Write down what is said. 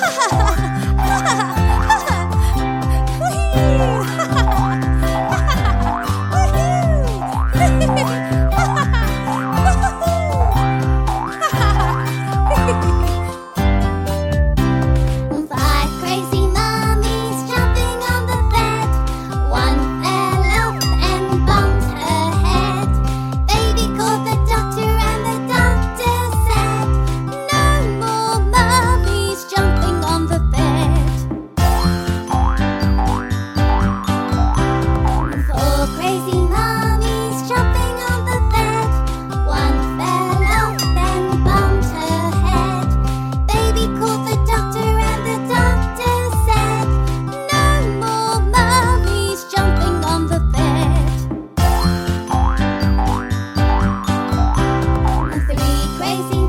哈哈哈。facing